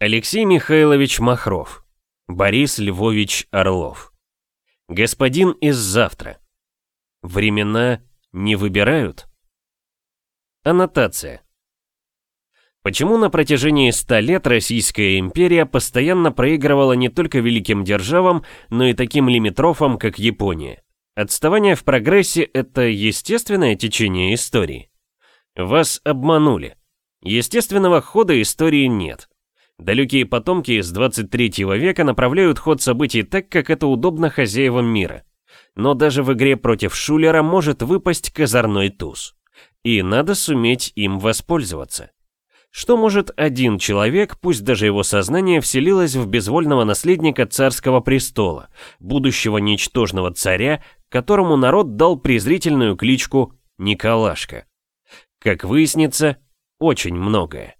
Алексей Михайлович Махров. Борис Львович Орлов. Господин из завтра. Времена не выбирают? Аннотация. Почему на протяжении ста лет Российская империя постоянно проигрывала не только великим державам, но и таким лимитрофам, как Япония? Отставание в прогрессе – это естественное течение истории. Вас обманули. Естественного хода истории нет. Далекие потомки из 23 века направляют ход событий так, как это удобно хозяевам мира. Но даже в игре против Шулера может выпасть козырной туз. И надо суметь им воспользоваться. Что может один человек, пусть даже его сознание вселилось в безвольного наследника царского престола, будущего ничтожного царя, которому народ дал презрительную кличку Николашка? Как выяснится, очень многое.